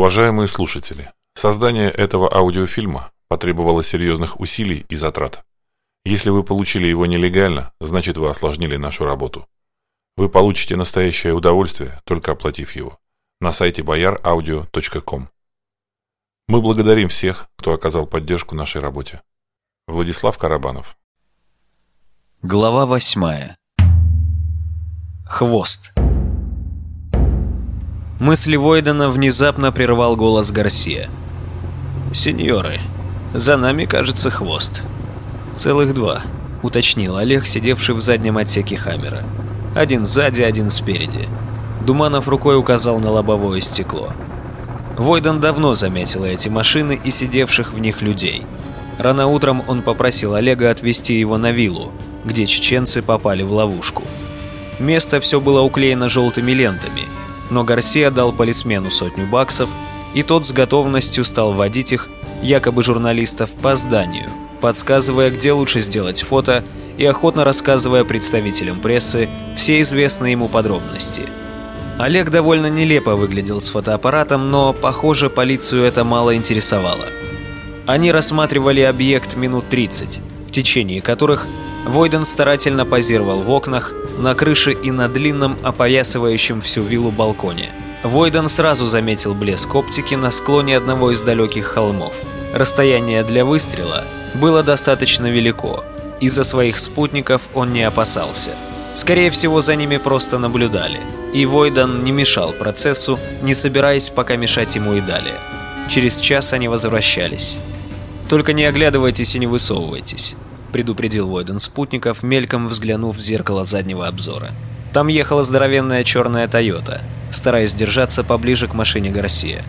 Уважаемые слушатели, создание этого аудиофильма потребовало серьезных усилий и затрат. Если вы получили его нелегально, значит вы осложнили нашу работу. Вы получите настоящее удовольствие, только оплатив его, на сайте boyaraudio.com. Мы благодарим всех, кто оказал поддержку нашей работе. Владислав Карабанов. Глава восьмая. Хвост. Мысли Войдена внезапно прервал голос Гарсия. «Сеньоры, за нами, кажется, хвост». «Целых два», — уточнил Олег, сидевший в заднем отсеке Хаммера. «Один сзади, один спереди». Думанов рукой указал на лобовое стекло. Войден давно заметил эти машины и сидевших в них людей. Рано утром он попросил Олега отвезти его на виллу, где чеченцы попали в ловушку. Место все было уклеено желтыми лентами, но Гарсия дал полисмену сотню баксов, и тот с готовностью стал водить их, якобы журналистов, по зданию, подсказывая, где лучше сделать фото и охотно рассказывая представителям прессы все известные ему подробности. Олег довольно нелепо выглядел с фотоаппаратом, но, похоже, полицию это мало интересовало. Они рассматривали объект минут 30, в течение которых Войден старательно позировал в окнах, на крыше и на длинном, опоясывающем всю виллу балконе. Войден сразу заметил блеск оптики на склоне одного из далеких холмов. Расстояние для выстрела было достаточно велико. Из-за своих спутников он не опасался. Скорее всего, за ними просто наблюдали. И Войдан не мешал процессу, не собираясь пока мешать ему и далее. Через час они возвращались. «Только не оглядывайтесь и не высовывайтесь», — предупредил Войден спутников, мельком взглянув в зеркало заднего обзора. Там ехала здоровенная черная «Тойота», стараясь держаться поближе к машине Гарсия.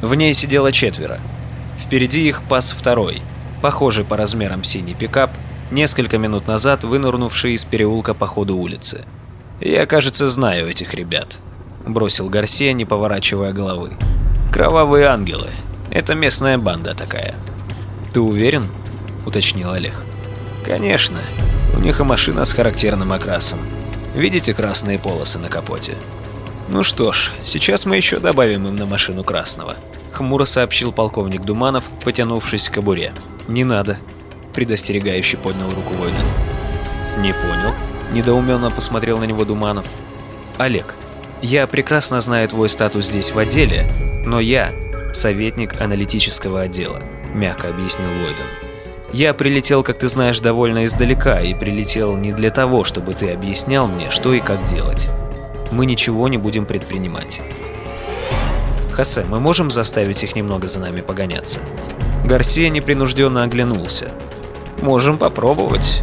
В ней сидело четверо. Впереди их пас второй, похожий по размерам синий пикап, несколько минут назад вынырнувший из переулка по ходу улицы. «Я, кажется, знаю этих ребят», — бросил Гарсия, не поворачивая головы. «Кровавые ангелы. Это местная банда такая». «Ты уверен?» — уточнил Олег. Конечно, у них и машина с характерным окрасом. Видите красные полосы на капоте? Ну что ж, сейчас мы еще добавим им на машину красного. Хмуро сообщил полковник Думанов, потянувшись к кобуре. Не надо. Предостерегающе поднял руку воина. Не понял. Недоуменно посмотрел на него Думанов. Олег, я прекрасно знаю твой статус здесь в отделе, но я советник аналитического отдела, мягко объяснил Войден. Я прилетел, как ты знаешь, довольно издалека, и прилетел не для того, чтобы ты объяснял мне, что и как делать. Мы ничего не будем предпринимать. Хосе, мы можем заставить их немного за нами погоняться? Гарсия непринужденно оглянулся. Можем попробовать.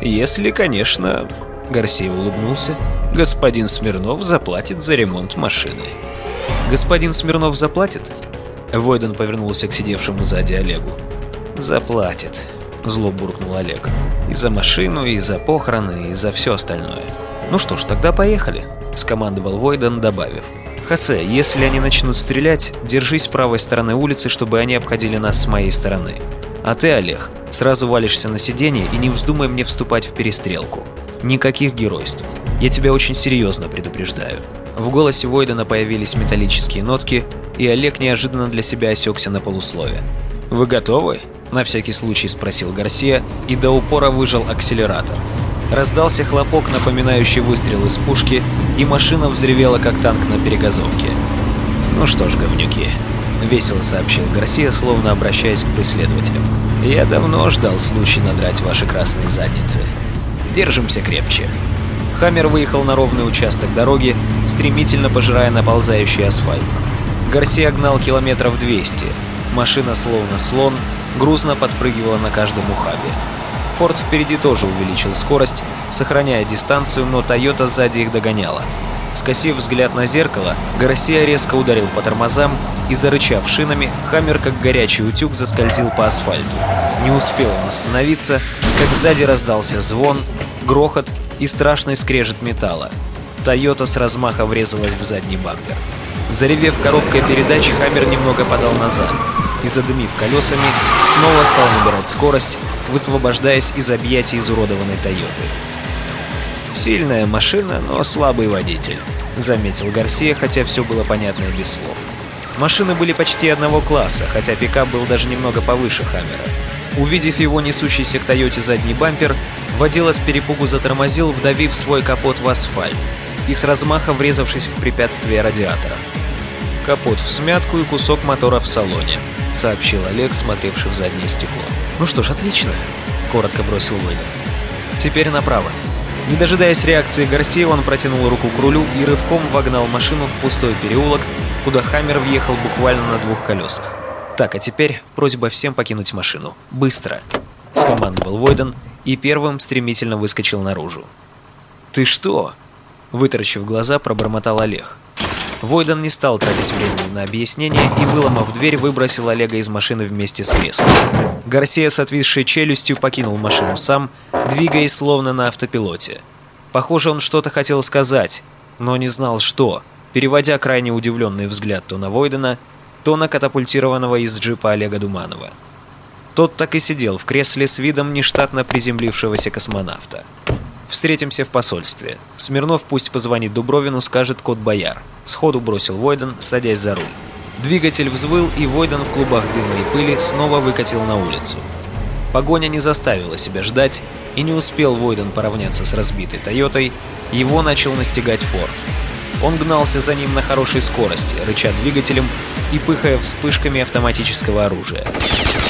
Если, конечно... Гарсия улыбнулся. Господин Смирнов заплатит за ремонт машины. Господин Смирнов заплатит? Войден повернулся к сидевшему сзади Олегу. «Заплатит», — зло буркнул Олег. «И за машину, и за похороны, и за все остальное». «Ну что ж, тогда поехали», — скомандовал Войден, добавив. «Хосе, если они начнут стрелять, держись с правой стороны улицы, чтобы они обходили нас с моей стороны. А ты, Олег, сразу валишься на сиденье и не вздумай мне вступать в перестрелку. Никаких геройств. Я тебя очень серьезно предупреждаю». В голосе Войдена появились металлические нотки, и Олег неожиданно для себя осекся на полуслове. «Вы готовы?» На всякий случай спросил Гарсия и до упора выжал акселератор. Раздался хлопок, напоминающий выстрел из пушки, и машина взревела, как танк на перегазовке. «Ну что ж, говнюки», — весело сообщил Гарсия, словно обращаясь к преследователям. «Я давно ждал случай надрать ваши красные задницы. Держимся крепче». Хаммер выехал на ровный участок дороги, стремительно пожирая наползающий асфальт. Гарсия гнал километров 200. Машина словно слон грузно подпрыгивала на каждом ухабе. Форд впереди тоже увеличил скорость, сохраняя дистанцию, но Тойота сзади их догоняла. Скосив взгляд на зеркало, Гарсия резко ударил по тормозам и, зарычав шинами, Хаммер, как горячий утюг, заскользил по асфальту. Не успел он остановиться, как сзади раздался звон, грохот и страшный скрежет металла. Тойота с размаха врезалась в задний бампер. Заревев коробкой передач, Хаммер немного подал назад и, задымив колесами, снова стал набирать скорость, высвобождаясь из объятий изуродованной Тойоты. «Сильная машина, но слабый водитель», — заметил Гарсия, хотя все было понятно и без слов. Машины были почти одного класса, хотя пикап был даже немного повыше Хаммера. Увидев его несущийся к Тойоте задний бампер, водила с перепугу затормозил, вдавив свой капот в асфальт и с размаха врезавшись в препятствие радиатора. «Капот в смятку и кусок мотора в салоне», — сообщил Олег, смотревший в заднее стекло. «Ну что ж, отлично», — коротко бросил Вейден. «Теперь направо». Не дожидаясь реакции Гарсии, он протянул руку к рулю и рывком вогнал машину в пустой переулок, куда Хаммер въехал буквально на двух колесах. «Так, а теперь просьба всем покинуть машину. Быстро!» — скомандовал Войден и первым стремительно выскочил наружу. «Ты что?» — вытаращив глаза, пробормотал Олег. Войден не стал тратить времени на объяснение и, выломав дверь, выбросил Олега из машины вместе с креслом. Гарсия с отвисшей челюстью покинул машину сам, двигаясь словно на автопилоте. Похоже, он что-то хотел сказать, но не знал что, переводя крайне удивленный взгляд то на Войдена, то на катапультированного из джипа Олега Думанова. Тот так и сидел в кресле с видом нештатно приземлившегося космонавта. Встретимся в посольстве. Смирнов пусть позвонит Дубровину, скажет код бояр. Сходу бросил Войден, садясь за руль. Двигатель взвыл, и Войден в клубах дыма и пыли снова выкатил на улицу. Погоня не заставила себя ждать, и не успел Войден поравняться с разбитой Тойотой, его начал настигать Форд. Он гнался за ним на хорошей скорости, рыча двигателем и пыхая вспышками автоматического оружия.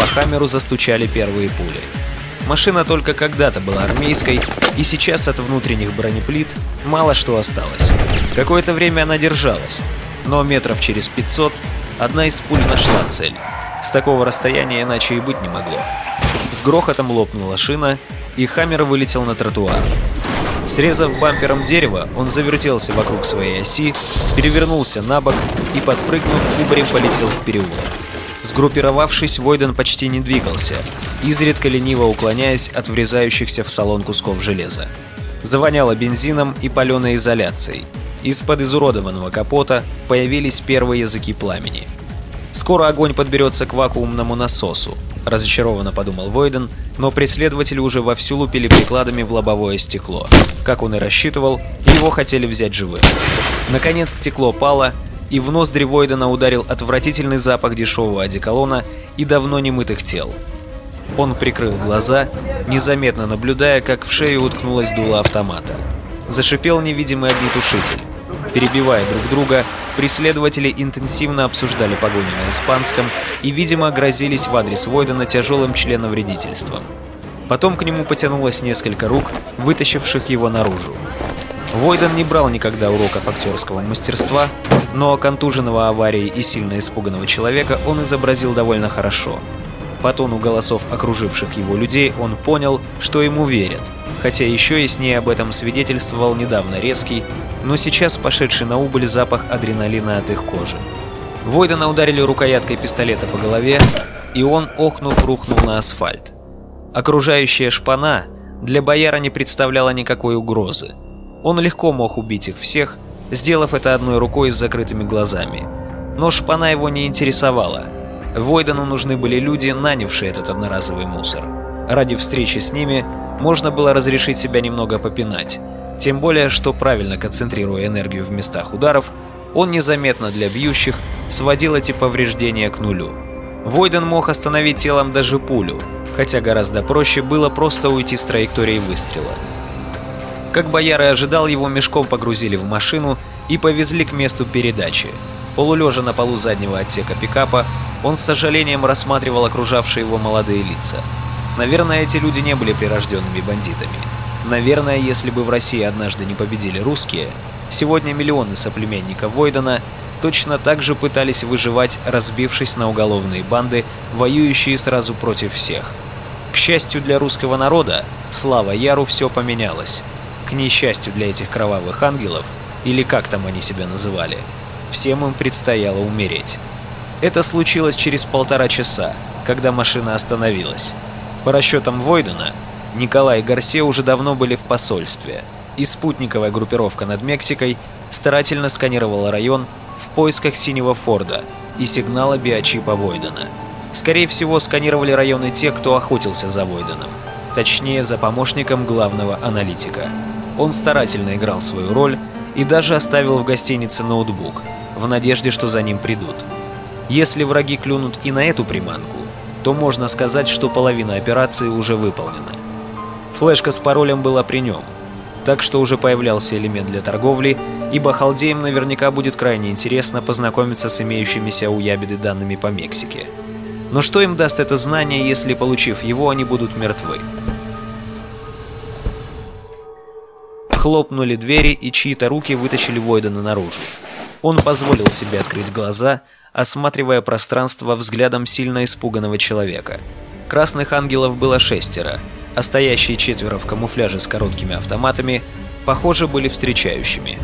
По Хаммеру застучали первые пули. Машина только когда-то была армейской, и сейчас от внутренних бронеплит мало что осталось. Какое-то время она держалась, но метров через 500 одна из пуль нашла цель. С такого расстояния иначе и быть не могло. С грохотом лопнула шина, и Хаммер вылетел на тротуар. Срезав бампером дерево, он завертелся вокруг своей оси, перевернулся на бок и, подпрыгнув, кубарем полетел в переулок. Сгруппировавшись, Войден почти не двигался, изредка лениво уклоняясь от врезающихся в салон кусков железа. Завоняло бензином и паленой изоляцией. Из-под изуродованного капота появились первые языки пламени. Скоро огонь подберется к вакуумному насосу, разочарованно подумал Войден, но преследователи уже вовсю лупили прикладами в лобовое стекло. Как он и рассчитывал, его хотели взять живым. Наконец стекло пало, и в ноздри Войдена ударил отвратительный запах дешевого одеколона и давно немытых тел. Он прикрыл глаза, незаметно наблюдая, как в шею уткнулась дуло автомата. Зашипел невидимый огнетушитель. Перебивая друг друга, преследователи интенсивно обсуждали погоню на испанском и, видимо, грозились в адрес Войдена тяжелым членовредительством. Потом к нему потянулось несколько рук, вытащивших его наружу. Войден не брал никогда уроков актерского мастерства, но контуженного аварией и сильно испуганного человека он изобразил довольно хорошо. По тону голосов окруживших его людей он понял, что ему верят, хотя еще яснее об этом свидетельствовал недавно резкий, но сейчас пошедший на убыль запах адреналина от их кожи. Войдена ударили рукояткой пистолета по голове, и он, охнув, рухнул на асфальт. Окружающая шпана для бояра не представляла никакой угрозы. Он легко мог убить их всех, сделав это одной рукой с закрытыми глазами. Но шпана его не интересовала. Войдену нужны были люди, нанявшие этот одноразовый мусор. Ради встречи с ними можно было разрешить себя немного попинать. Тем более, что правильно концентрируя энергию в местах ударов, он незаметно для бьющих сводил эти повреждения к нулю. Войден мог остановить телом даже пулю, хотя гораздо проще было просто уйти с траектории выстрела. Как бояр и ожидал, его мешком погрузили в машину и повезли к месту передачи. Полулежа на полу заднего отсека пикапа, он с сожалением рассматривал окружавшие его молодые лица. Наверное, эти люди не были прирожденными бандитами. Наверное, если бы в России однажды не победили русские, сегодня миллионы соплеменников Войдена точно так же пытались выживать, разбившись на уголовные банды, воюющие сразу против всех. К счастью для русского народа, слава Яру все поменялось. К несчастью для этих кровавых ангелов, или как там они себя называли, всем им предстояло умереть. Это случилось через полтора часа, когда машина остановилась. По расчетам Войдена, Николай и Гарсе уже давно были в посольстве, и спутниковая группировка над Мексикой старательно сканировала район в поисках синего Форда и сигнала биочипа Войдена. Скорее всего, сканировали районы те, кто охотился за Войденом, точнее за помощником главного аналитика. Он старательно играл свою роль и даже оставил в гостинице ноутбук, в надежде, что за ним придут. Если враги клюнут и на эту приманку, то можно сказать, что половина операции уже выполнена. Флешка с паролем была при нем, так что уже появлялся элемент для торговли, ибо халдеям наверняка будет крайне интересно познакомиться с имеющимися у Ябеды данными по Мексике. Но что им даст это знание, если, получив его, они будут мертвы? Хлопнули двери, и чьи-то руки вытащили Войдена наружу. Он позволил себе открыть глаза, осматривая пространство взглядом сильно испуганного человека. Красных ангелов было шестеро, а стоящие четверо в камуфляже с короткими автоматами, похоже, были встречающими.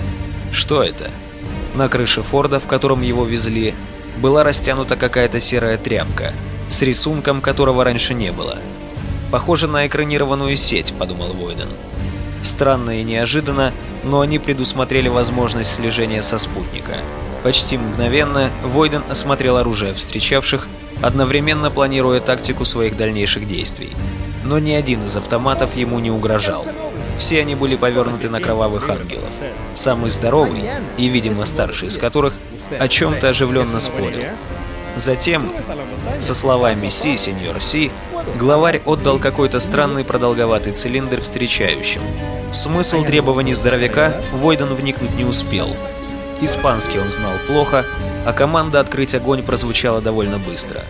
Что это? На крыше Форда, в котором его везли, была растянута какая-то серая тряпка, с рисунком которого раньше не было. «Похоже на экранированную сеть», — подумал Войден. Странно и неожиданно, но они предусмотрели возможность слежения со спутника. Почти мгновенно Войден осмотрел оружие встречавших, одновременно планируя тактику своих дальнейших действий. Но ни один из автоматов ему не угрожал. Все они были повернуты на кровавых ангелов. Самый здоровый, и, видимо, старший из которых, о чем-то оживленно спорил. Затем, со словами «Си, сеньор Си», главарь отдал какой-то странный продолговатый цилиндр встречающим. В смысл требований здоровяка Войден вникнуть не успел. Испанский он знал плохо, а команда «Открыть огонь» прозвучала довольно быстро.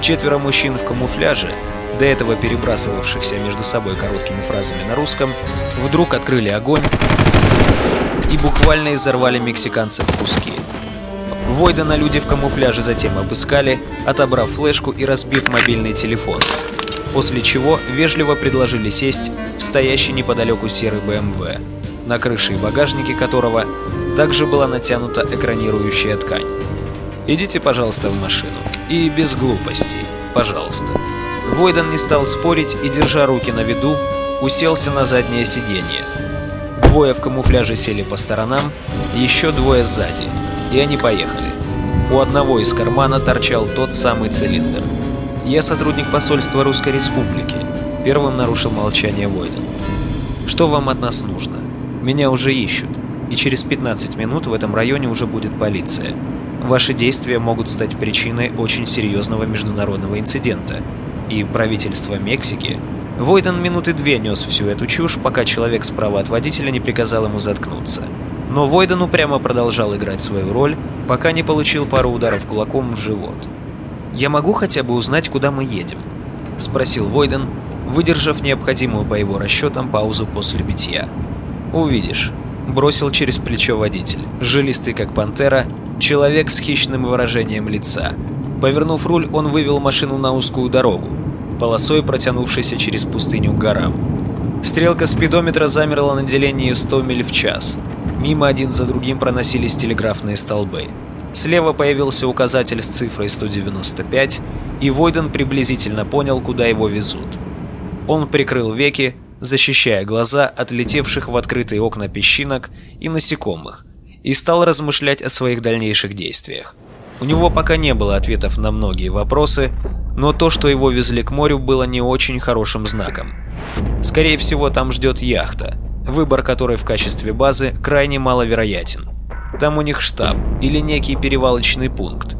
Четверо мужчин в камуфляже, до этого перебрасывавшихся между собой короткими фразами на русском, вдруг открыли огонь и буквально изорвали мексиканцев в куски. Войдена люди в камуфляже затем обыскали, отобрав флешку и разбив мобильный телефон. После чего вежливо предложили сесть в стоящий неподалеку серый БМВ, на крыше и багажнике которого также была натянута экранирующая ткань. «Идите, пожалуйста, в машину. И без глупостей. Пожалуйста». Войден не стал спорить и, держа руки на виду, уселся на заднее сиденье. Двое в камуфляже сели по сторонам, еще двое сзади, и они поехали. У одного из кармана торчал тот самый цилиндр. «Я сотрудник посольства Русской Республики», — первым нарушил молчание Войден. «Что вам от нас нужно? Меня уже ищут, и через 15 минут в этом районе уже будет полиция. Ваши действия могут стать причиной очень серьезного международного инцидента, и правительство Мексики Войден минуты две нес всю эту чушь, пока человек справа от водителя не приказал ему заткнуться. Но Войден упрямо продолжал играть свою роль, пока не получил пару ударов кулаком в живот. «Я могу хотя бы узнать, куда мы едем?» – спросил Войден, выдержав необходимую по его расчетам паузу после битья. «Увидишь», – бросил через плечо водитель, жилистый как пантера, человек с хищным выражением лица – Повернув руль, он вывел машину на узкую дорогу, полосой протянувшейся через пустыню к горам. Стрелка спидометра замерла на делении 100 миль в час. Мимо один за другим проносились телеграфные столбы. Слева появился указатель с цифрой 195, и Войден приблизительно понял, куда его везут. Он прикрыл веки, защищая глаза от летевших в открытые окна песчинок и насекомых, и стал размышлять о своих дальнейших действиях. У него пока не было ответов на многие вопросы, но то, что его везли к морю, было не очень хорошим знаком. Скорее всего, там ждет яхта, выбор которой в качестве базы крайне маловероятен. Там у них штаб или некий перевалочный пункт,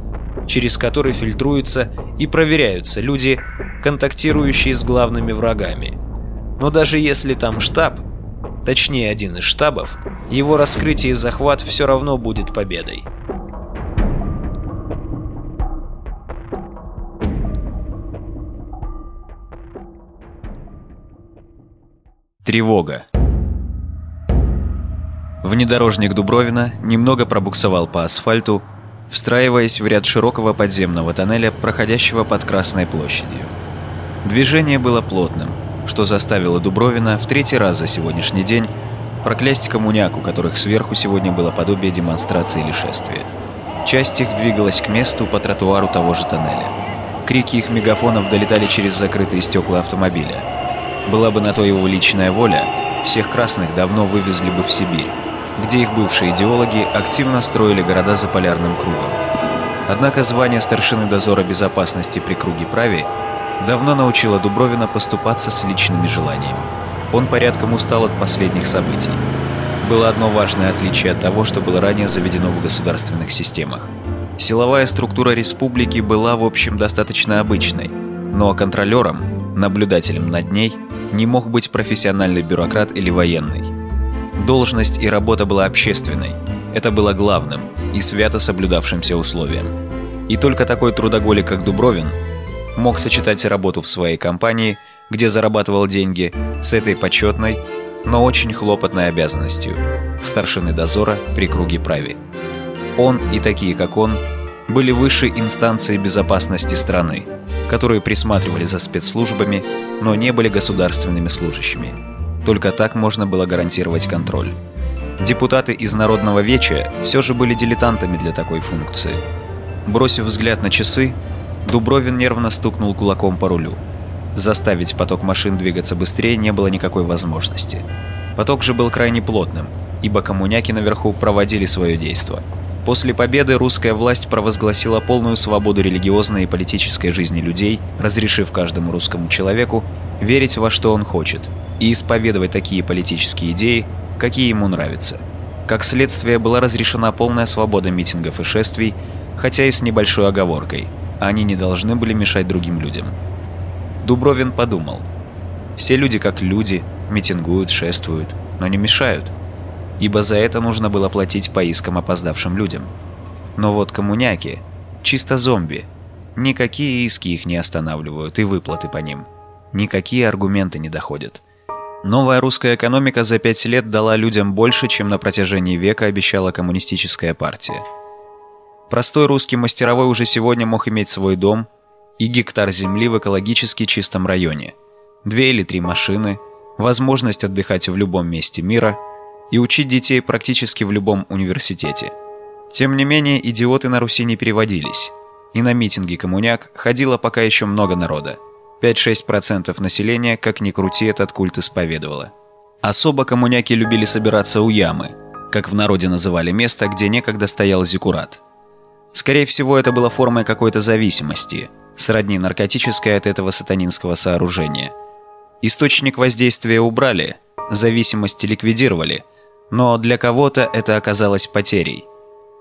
через который фильтруются и проверяются люди, контактирующие с главными врагами. Но даже если там штаб, точнее один из штабов, его раскрытие и захват все равно будет победой. Тревога. Внедорожник Дубровина немного пробуксовал по асфальту, встраиваясь в ряд широкого подземного тоннеля, проходящего под Красной площадью. Движение было плотным, что заставило Дубровина в третий раз за сегодняшний день проклясть коммуняк, у которых сверху сегодня было подобие демонстрации или шествия. Часть их двигалась к месту по тротуару того же тоннеля. Крики их мегафонов долетали через закрытые стекла автомобиля. Была бы на то его личная воля, всех красных давно вывезли бы в Сибирь, где их бывшие идеологи активно строили города за полярным кругом. Однако звание старшины дозора безопасности при круге праве давно научило Дубровина поступаться с личными желаниями. Он порядком устал от последних событий. Было одно важное отличие от того, что было ранее заведено в государственных системах. Силовая структура республики была, в общем, достаточно обычной, но контролером, наблюдателем над ней, не мог быть профессиональный бюрократ или военный. Должность и работа была общественной, это было главным и свято соблюдавшимся условием. И только такой трудоголик, как Дубровин, мог сочетать работу в своей компании, где зарабатывал деньги, с этой почетной, но очень хлопотной обязанностью – старшины дозора при круге праве. Он и такие, как он, были высшей инстанцией безопасности страны, которые присматривали за спецслужбами, но не были государственными служащими. Только так можно было гарантировать контроль. Депутаты из Народного Веча все же были дилетантами для такой функции. Бросив взгляд на часы, Дубровин нервно стукнул кулаком по рулю. Заставить поток машин двигаться быстрее не было никакой возможности. Поток же был крайне плотным, ибо коммуняки наверху проводили свое действие. После победы русская власть провозгласила полную свободу религиозной и политической жизни людей, разрешив каждому русскому человеку верить во что он хочет и исповедовать такие политические идеи, какие ему нравятся. Как следствие, была разрешена полная свобода митингов и шествий, хотя и с небольшой оговоркой – они не должны были мешать другим людям. Дубровин подумал. Все люди как люди, митингуют, шествуют, но не мешают – ибо за это нужно было платить по искам опоздавшим людям. Но вот коммуняки – чисто зомби. Никакие иски их не останавливают и выплаты по ним. Никакие аргументы не доходят. Новая русская экономика за пять лет дала людям больше, чем на протяжении века обещала коммунистическая партия. Простой русский мастеровой уже сегодня мог иметь свой дом и гектар земли в экологически чистом районе, две или три машины, возможность отдыхать в любом месте мира – и учить детей практически в любом университете. Тем не менее, идиоты на Руси не переводились, и на митинги коммуняк ходило пока еще много народа. 5-6% населения, как ни крути, этот культ исповедовало. Особо коммуняки любили собираться у ямы, как в народе называли место, где некогда стоял зиккурат. Скорее всего, это было формой какой-то зависимости, сродни наркотической от этого сатанинского сооружения. Источник воздействия убрали, зависимость ликвидировали – но для кого-то это оказалось потерей.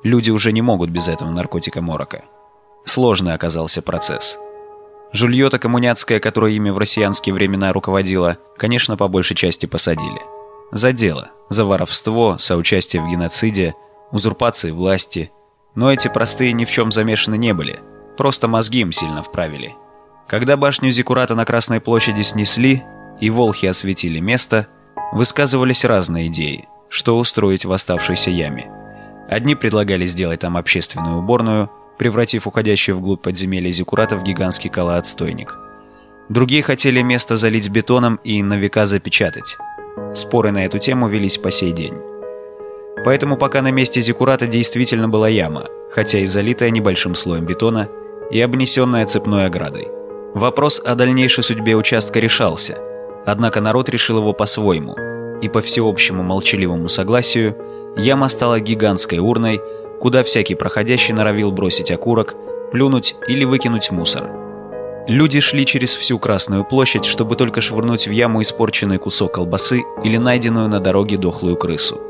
Люди уже не могут без этого наркотика морока. Сложный оказался процесс. Жульёта коммуняцкая, которая ими в россиянские времена руководила, конечно, по большей части посадили. За дело, за воровство, соучастие в геноциде, узурпации власти. Но эти простые ни в чем замешаны не были, просто мозги им сильно вправили. Когда башню Зикурата на Красной площади снесли и волхи осветили место, высказывались разные идеи – что устроить в оставшейся яме. Одни предлагали сделать там общественную уборную, превратив уходящий вглубь подземелья Зиккурата в гигантский колоотстойник. Другие хотели место залить бетоном и на века запечатать. Споры на эту тему велись по сей день. Поэтому пока на месте Зиккурата действительно была яма, хотя и залитая небольшим слоем бетона и обнесенная цепной оградой. Вопрос о дальнейшей судьбе участка решался, однако народ решил его по-своему – и по всеобщему молчаливому согласию яма стала гигантской урной, куда всякий проходящий норовил бросить окурок, плюнуть или выкинуть мусор. Люди шли через всю Красную площадь, чтобы только швырнуть в яму испорченный кусок колбасы или найденную на дороге дохлую крысу.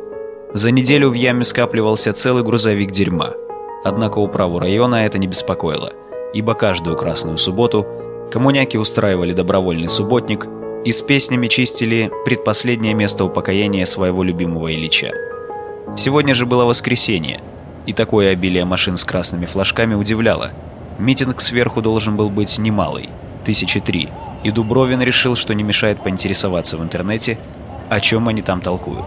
За неделю в яме скапливался целый грузовик дерьма. Однако управу района это не беспокоило, ибо каждую Красную субботу коммуняки устраивали добровольный субботник – и с песнями чистили предпоследнее место упокоения своего любимого Ильича. Сегодня же было воскресенье, и такое обилие машин с красными флажками удивляло. Митинг сверху должен был быть немалый, тысячи три, и Дубровин решил, что не мешает поинтересоваться в интернете, о чем они там толкуют.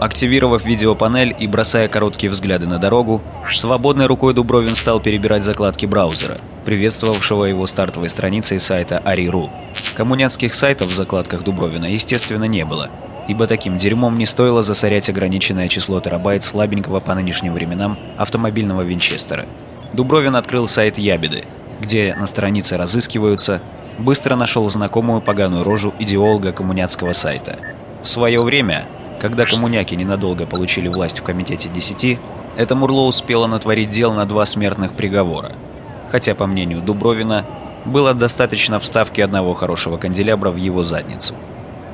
Активировав видеопанель и бросая короткие взгляды на дорогу, свободной рукой Дубровин стал перебирать закладки браузера, приветствовавшего его стартовой страницей сайта Ари.ру. Коммуняцких сайтов в закладках Дубровина, естественно, не было, ибо таким дерьмом не стоило засорять ограниченное число терабайт слабенького по нынешним временам автомобильного винчестера. Дубровин открыл сайт Ябеды, где на странице разыскиваются, быстро нашел знакомую поганую рожу идеолога коммуняцкого сайта. В свое время когда коммуняки ненадолго получили власть в Комитете 10, это Мурло успело натворить дел на два смертных приговора. Хотя, по мнению Дубровина, было достаточно вставки одного хорошего канделябра в его задницу.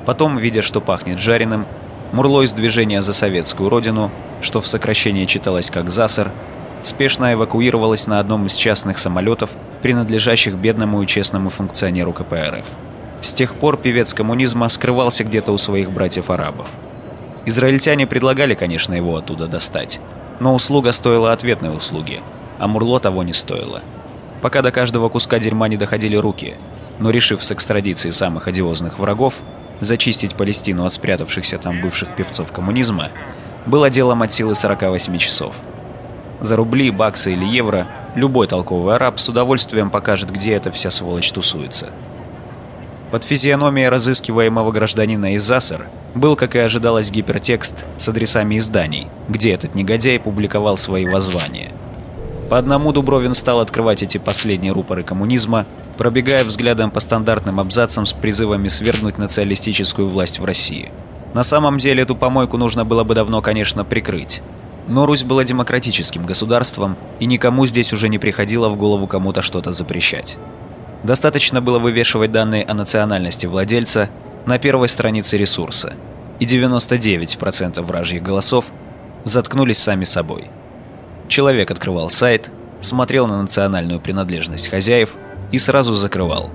Потом, видя, что пахнет жареным, Мурло из движения за советскую родину, что в сокращении читалось как «ЗАСР», спешно эвакуировалась на одном из частных самолетов, принадлежащих бедному и честному функционеру КПРФ. С тех пор певец коммунизма скрывался где-то у своих братьев-арабов. Израильтяне предлагали, конечно, его оттуда достать, но услуга стоила ответной услуги, а Мурло того не стоило. Пока до каждого куска дерьма не доходили руки, но решив с экстрадицией самых одиозных врагов зачистить Палестину от спрятавшихся там бывших певцов коммунизма, было делом от силы 48 часов. За рубли, баксы или евро любой толковый араб с удовольствием покажет, где эта вся сволочь тусуется. Под физиономией разыскиваемого гражданина из Засар был, как и ожидалось, гипертекст с адресами изданий, где этот негодяй публиковал свои воззвания. По одному Дубровин стал открывать эти последние рупоры коммунизма, пробегая взглядом по стандартным абзацам с призывами свергнуть националистическую власть в России. На самом деле эту помойку нужно было бы давно, конечно, прикрыть. Но Русь была демократическим государством, и никому здесь уже не приходило в голову кому-то что-то запрещать. Достаточно было вывешивать данные о национальности владельца на первой странице ресурса, и 99% вражьих голосов заткнулись сами собой. Человек открывал сайт, смотрел на национальную принадлежность хозяев и сразу закрывал.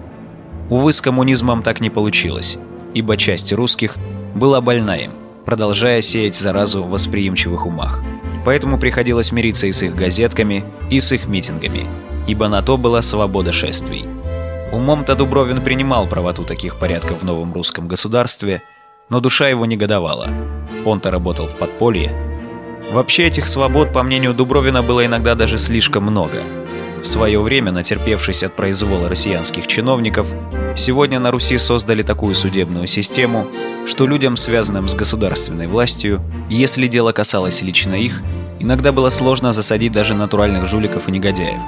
Увы, с коммунизмом так не получилось, ибо часть русских была больна им, продолжая сеять заразу в восприимчивых умах. Поэтому приходилось мириться и с их газетками, и с их митингами, ибо на то была свобода шествий. Умом-то Дубровин принимал правоту таких порядков в новом русском государстве, но душа его негодовала. Он-то работал в подполье. Вообще этих свобод, по мнению Дубровина, было иногда даже слишком много – в свое время, натерпевшись от произвола россиянских чиновников, сегодня на Руси создали такую судебную систему, что людям, связанным с государственной властью, если дело касалось лично их, иногда было сложно засадить даже натуральных жуликов и негодяев.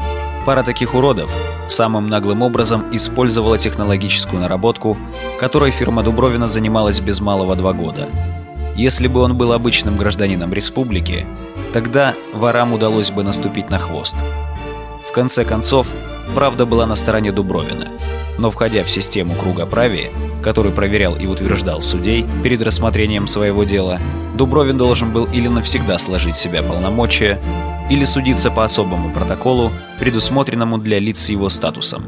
Пара таких уродов самым наглым образом использовала технологическую наработку, которой фирма Дубровина занималась без малого два года. Если бы он был обычным гражданином республики, тогда ворам удалось бы наступить на хвост – конце концов, правда была на стороне Дубровина. Но входя в систему круга правии, который проверял и утверждал судей перед рассмотрением своего дела, Дубровин должен был или навсегда сложить себя полномочия, или судиться по особому протоколу, предусмотренному для лиц с его статусом.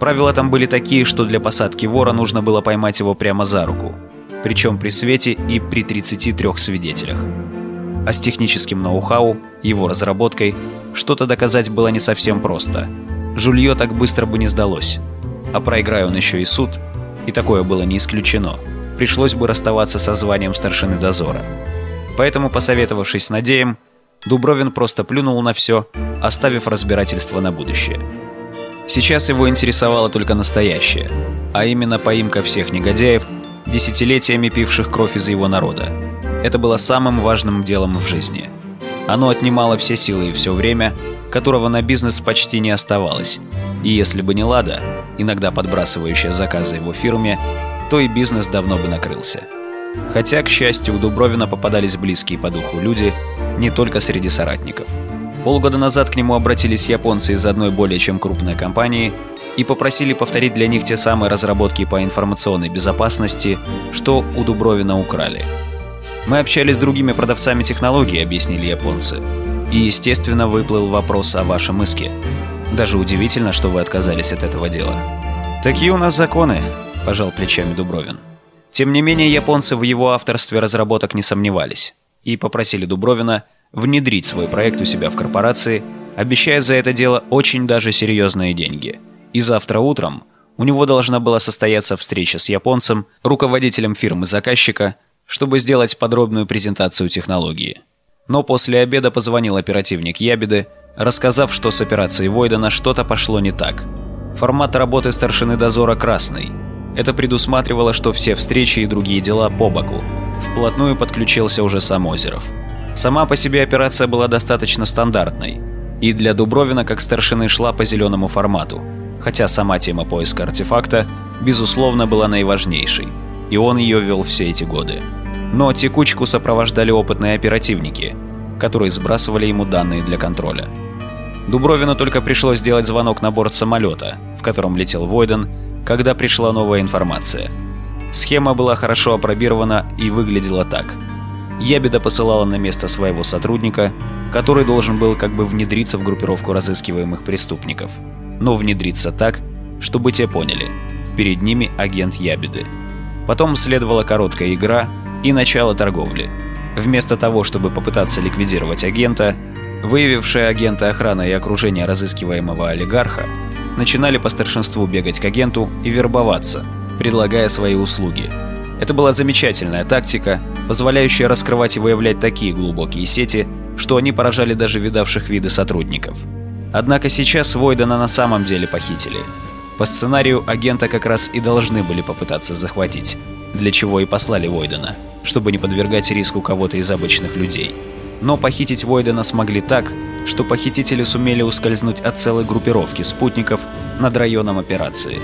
Правила там были такие, что для посадки вора нужно было поймать его прямо за руку, причем при свете и при 33 свидетелях. А с техническим ноу-хау, его разработкой, что-то доказать было не совсем просто. Жулье так быстро бы не сдалось. А проиграя он еще и суд, и такое было не исключено, пришлось бы расставаться со званием старшины дозора. Поэтому, посоветовавшись с Надеем, Дубровин просто плюнул на все, оставив разбирательство на будущее. Сейчас его интересовало только настоящее, а именно поимка всех негодяев, десятилетиями пивших кровь из его народа. Это было самым важным делом в жизни – оно отнимало все силы и все время, которого на бизнес почти не оставалось. И если бы не Лада, иногда подбрасывающая заказы его фирме, то и бизнес давно бы накрылся. Хотя, к счастью, у Дубровина попадались близкие по духу люди, не только среди соратников. Полгода назад к нему обратились японцы из одной более чем крупной компании и попросили повторить для них те самые разработки по информационной безопасности, что у Дубровина украли – мы общались с другими продавцами технологий, объяснили японцы. И, естественно, выплыл вопрос о вашем иске. Даже удивительно, что вы отказались от этого дела. Такие у нас законы, пожал плечами Дубровин. Тем не менее, японцы в его авторстве разработок не сомневались и попросили Дубровина внедрить свой проект у себя в корпорации, обещая за это дело очень даже серьезные деньги. И завтра утром у него должна была состояться встреча с японцем, руководителем фирмы-заказчика, чтобы сделать подробную презентацию технологии. Но после обеда позвонил оперативник Ябеды, рассказав, что с операцией Войдена что-то пошло не так. Формат работы старшины дозора красный. Это предусматривало, что все встречи и другие дела по боку. Вплотную подключился уже сам Озеров. Сама по себе операция была достаточно стандартной. И для Дубровина как старшины шла по зеленому формату. Хотя сама тема поиска артефакта, безусловно, была наиважнейшей – и он ее вел все эти годы. Но текучку сопровождали опытные оперативники, которые сбрасывали ему данные для контроля. Дубровину только пришлось сделать звонок на борт самолета, в котором летел Войден, когда пришла новая информация. Схема была хорошо опробирована и выглядела так. Ябеда посылала на место своего сотрудника, который должен был как бы внедриться в группировку разыскиваемых преступников. Но внедриться так, чтобы те поняли. Перед ними агент Ябеды. Потом следовала короткая игра и начало торговли. Вместо того, чтобы попытаться ликвидировать агента, выявившие агента охраны и окружение разыскиваемого олигарха начинали по старшинству бегать к агенту и вербоваться, предлагая свои услуги. Это была замечательная тактика, позволяющая раскрывать и выявлять такие глубокие сети, что они поражали даже видавших виды сотрудников. Однако сейчас Войдена на самом деле похитили. По сценарию агента как раз и должны были попытаться захватить, для чего и послали Войдена, чтобы не подвергать риску кого-то из обычных людей. Но похитить Войдена смогли так, что похитители сумели ускользнуть от целой группировки спутников над районом операции.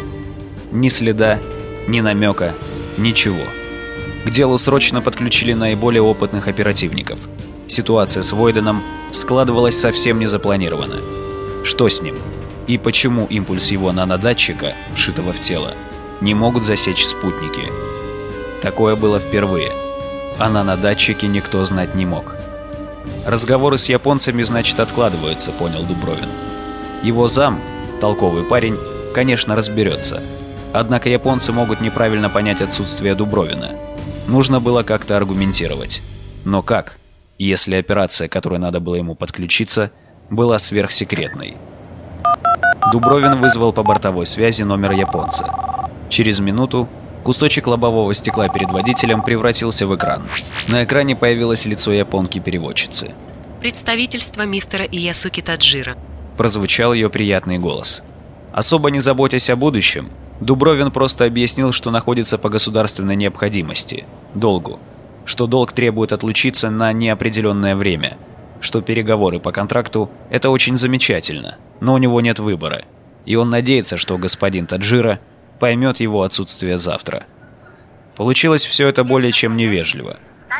Ни следа, ни намека, ничего. К делу срочно подключили наиболее опытных оперативников. Ситуация с Войденом складывалась совсем незапланированно. Что с ним? И почему импульс его нанодатчика, вшитого в тело, не могут засечь спутники? Такое было впервые. А нанодатчики никто знать не мог. Разговоры с японцами, значит, откладываются, понял Дубровин. Его зам, толковый парень, конечно, разберется. Однако японцы могут неправильно понять отсутствие Дубровина. Нужно было как-то аргументировать. Но как, если операция, которой надо было ему подключиться, была сверхсекретной? Дубровин вызвал по бортовой связи номер японца. Через минуту кусочек лобового стекла перед водителем превратился в экран. На экране появилось лицо японки-переводчицы. Представительство мистера Иясуки Таджира. Прозвучал ее приятный голос. Особо не заботясь о будущем, Дубровин просто объяснил, что находится по государственной необходимости, долгу, что долг требует отлучиться на неопределенное время, что переговоры по контракту – это очень замечательно, но у него нет выбора, и он надеется, что господин Таджира поймет его отсутствие завтра. Получилось все это более чем невежливо.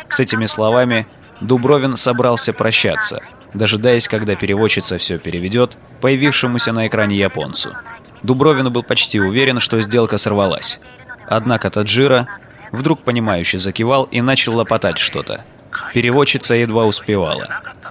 С этими словами Дубровин собрался прощаться, дожидаясь, когда переводчица все переведет появившемуся на экране японцу. Дубровин был почти уверен, что сделка сорвалась. Однако Таджира вдруг понимающе закивал и начал лопотать что-то. Переводчица едва успевала.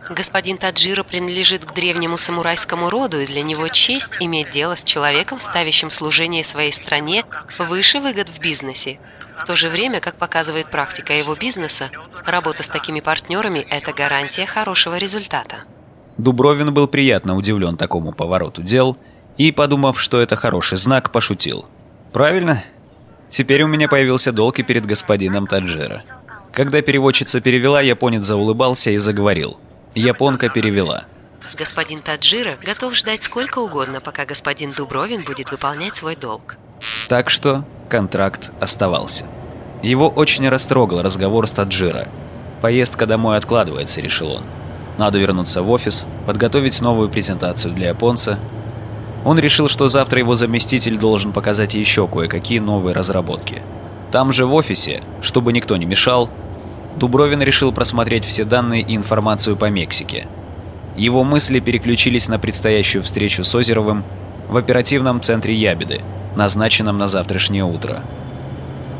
Господин Таджира принадлежит к древнему самурайскому роду, и для него честь иметь дело с человеком, ставящим служение своей стране выше выгод в бизнесе. В то же время, как показывает практика его бизнеса, работа с такими партнерами – это гарантия хорошего результата. Дубровин был приятно удивлен такому повороту дел и, подумав, что это хороший знак, пошутил. «Правильно. Теперь у меня появился долг и перед господином Таджира». Когда переводчица перевела, японец заулыбался и заговорил. Японка перевела. Господин Таджира готов ждать сколько угодно, пока господин Дубровин будет выполнять свой долг. Так что контракт оставался. Его очень растрогал разговор с Таджира. Поездка домой откладывается, решил он. Надо вернуться в офис, подготовить новую презентацию для японца. Он решил, что завтра его заместитель должен показать еще кое-какие новые разработки. Там же в офисе, чтобы никто не мешал, Дубровин решил просмотреть все данные и информацию по Мексике. Его мысли переключились на предстоящую встречу с Озеровым в оперативном центре Ябеды, назначенном на завтрашнее утро.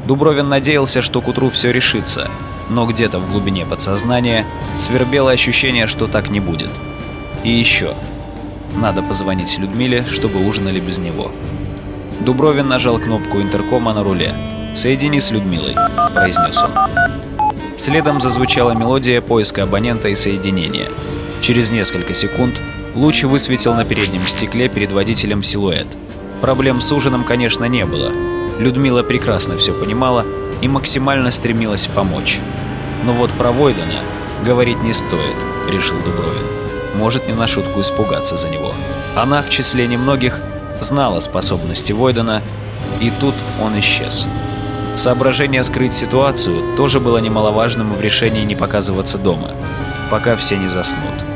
Дубровин надеялся, что к утру все решится, но где-то в глубине подсознания свербело ощущение, что так не будет. И еще. Надо позвонить Людмиле, чтобы ужинали без него. Дубровин нажал кнопку интеркома на руле. «Соедини с Людмилой», – произнес он. Следом зазвучала мелодия поиска абонента и соединения. Через несколько секунд луч высветил на переднем стекле перед водителем силуэт. Проблем с ужином, конечно, не было. Людмила прекрасно все понимала и максимально стремилась помочь. Но вот про Войдена говорить не стоит, решил Дубровин. Может не на шутку испугаться за него. Она в числе немногих знала способности Войдена, и тут он исчез. Соображение скрыть ситуацию тоже было немаловажным в решении не показываться дома, пока все не заснут.